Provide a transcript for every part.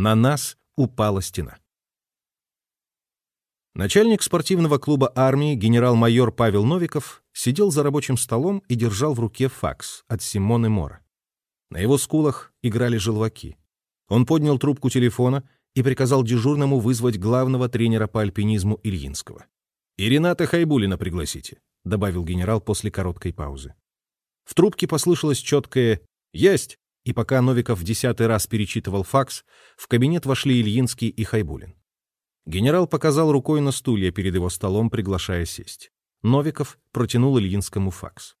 На нас упала стена. Начальник спортивного клуба армии генерал-майор Павел Новиков сидел за рабочим столом и держал в руке факс от Симоны Мора. На его скулах играли желваки. Он поднял трубку телефона и приказал дежурному вызвать главного тренера по альпинизму Ильинского. «И Рената Хайбулина пригласите», — добавил генерал после короткой паузы. В трубке послышалось четкое «Есть!» И пока Новиков в десятый раз перечитывал факс, в кабинет вошли Ильинский и Хайбулин. Генерал показал рукой на стулья перед его столом, приглашая сесть. Новиков протянул Ильинскому факс.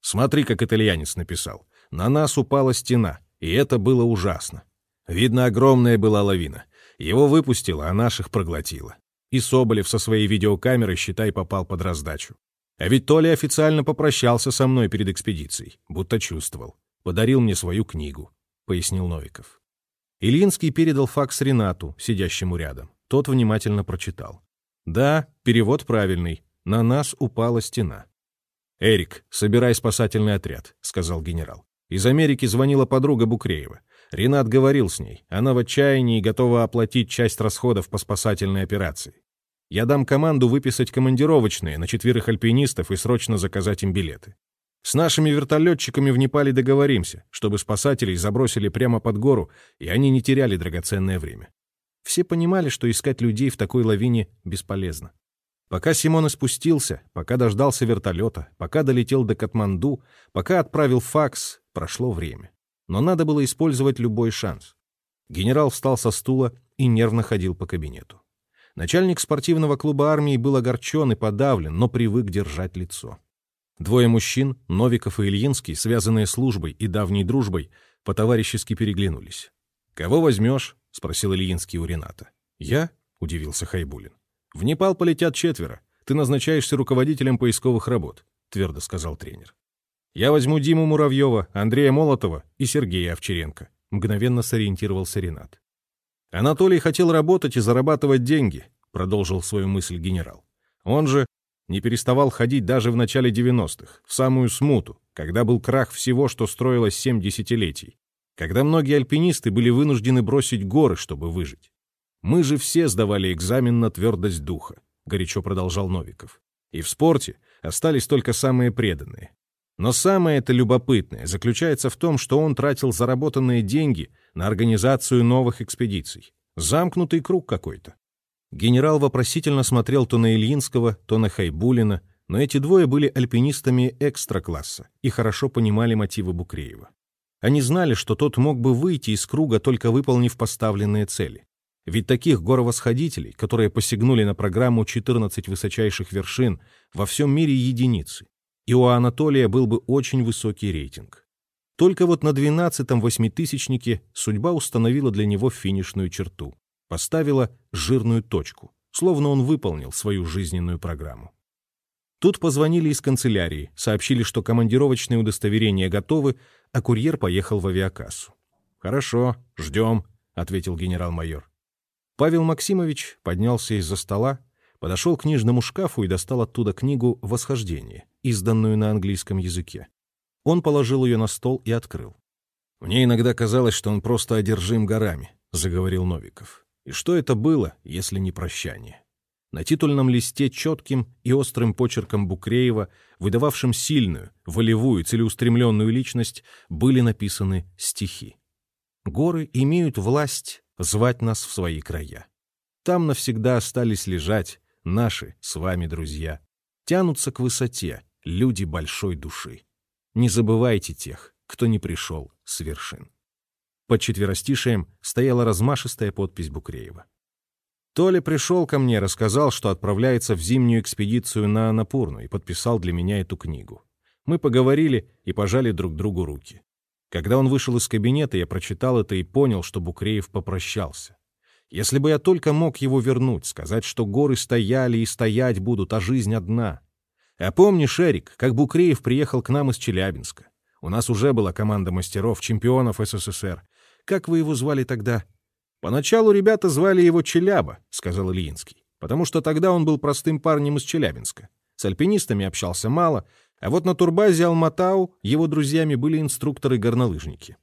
«Смотри, как итальянец написал. На нас упала стена, и это было ужасно. Видно, огромная была лавина. Его выпустило, а наших проглотило. И Соболев со своей видеокамерой, считай, попал под раздачу. А ведь Толя официально попрощался со мной перед экспедицией, будто чувствовал. Подарил мне свою книгу», — пояснил Новиков. Ильинский передал факс Ренату, сидящему рядом. Тот внимательно прочитал. «Да, перевод правильный. На нас упала стена». «Эрик, собирай спасательный отряд», — сказал генерал. Из Америки звонила подруга Букреева. Ренат говорил с ней. Она в отчаянии готова оплатить часть расходов по спасательной операции. Я дам команду выписать командировочные на четверых альпинистов и срочно заказать им билеты. С нашими вертолетчиками в Непале договоримся, чтобы спасателей забросили прямо под гору, и они не теряли драгоценное время. Все понимали, что искать людей в такой лавине бесполезно. Пока Симон спустился, пока дождался вертолета, пока долетел до Катманду, пока отправил факс, прошло время. Но надо было использовать любой шанс. Генерал встал со стула и нервно ходил по кабинету. Начальник спортивного клуба армии был огорчен и подавлен, но привык держать лицо. Двое мужчин, Новиков и Ильинский, связанные службой и давней дружбой, по-товарищески переглянулись. «Кого возьмешь?» — спросил Ильинский у Рената. «Я?» — удивился Хайбулин. «В Непал полетят четверо. Ты назначаешься руководителем поисковых работ», — твердо сказал тренер. «Я возьму Диму Муравьева, Андрея Молотова и Сергея Овчаренко», — мгновенно сориентировался Ренат. «Анатолий хотел работать и зарабатывать деньги», — продолжил свою мысль генерал. «Он же не переставал ходить даже в начале 90-х, в самую смуту, когда был крах всего, что строилось семь десятилетий когда многие альпинисты были вынуждены бросить горы, чтобы выжить. Мы же все сдавали экзамен на твердость духа, горячо продолжал Новиков. И в спорте остались только самые преданные. Но самое это любопытное заключается в том, что он тратил заработанные деньги на организацию новых экспедиций. Замкнутый круг какой-то. Генерал вопросительно смотрел то на Ильинского, то на Хайбулина, но эти двое были альпинистами экстра-класса и хорошо понимали мотивы Букреева. Они знали, что тот мог бы выйти из круга, только выполнив поставленные цели. Ведь таких горовосходителей, которые посягнули на программу 14 высочайших вершин, во всем мире единицы. И у Анатолия был бы очень высокий рейтинг. Только вот на 12-м восьмитысячнике судьба установила для него финишную черту. Поставила жирную точку, словно он выполнил свою жизненную программу. Тут позвонили из канцелярии, сообщили, что командировочные удостоверения готовы, а курьер поехал в авиакассу. «Хорошо, ждем», — ответил генерал-майор. Павел Максимович поднялся из-за стола, подошел к книжному шкафу и достал оттуда книгу «Восхождение», изданную на английском языке. Он положил ее на стол и открыл. «Мне иногда казалось, что он просто одержим горами», — заговорил Новиков. «И что это было, если не прощание?» На титульном листе четким и острым почерком Букреева, выдававшим сильную, волевую, целеустремленную личность, были написаны стихи. «Горы имеют власть звать нас в свои края. Там навсегда остались лежать наши с вами друзья. Тянутся к высоте люди большой души. Не забывайте тех, кто не пришел с вершин». Под четверостишием стояла размашистая подпись Букреева. Толя пришел ко мне, рассказал, что отправляется в зимнюю экспедицию на Анапурну и подписал для меня эту книгу. Мы поговорили и пожали друг другу руки. Когда он вышел из кабинета, я прочитал это и понял, что Букреев попрощался. Если бы я только мог его вернуть, сказать, что горы стояли и стоять будут, а жизнь одна. А помнишь, Эрик, как Букреев приехал к нам из Челябинска? У нас уже была команда мастеров, чемпионов СССР. Как вы его звали тогда? «Поначалу ребята звали его Челяба», — сказал Ильинский, «потому что тогда он был простым парнем из Челябинска. С альпинистами общался мало, а вот на турбазе Алматау его друзьями были инструкторы-горнолыжники.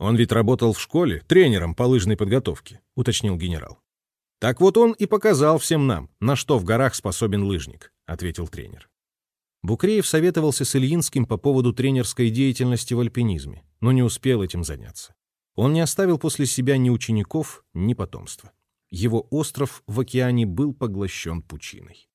Он ведь работал в школе тренером по лыжной подготовке, уточнил генерал. Так вот он и показал всем нам, на что в горах способен лыжник, ответил тренер. Букреев советовался с Ильинским по поводу тренерской деятельности в альпинизме, но не успел этим заняться. Он не оставил после себя ни учеников, ни потомства. Его остров в океане был поглощен пучиной.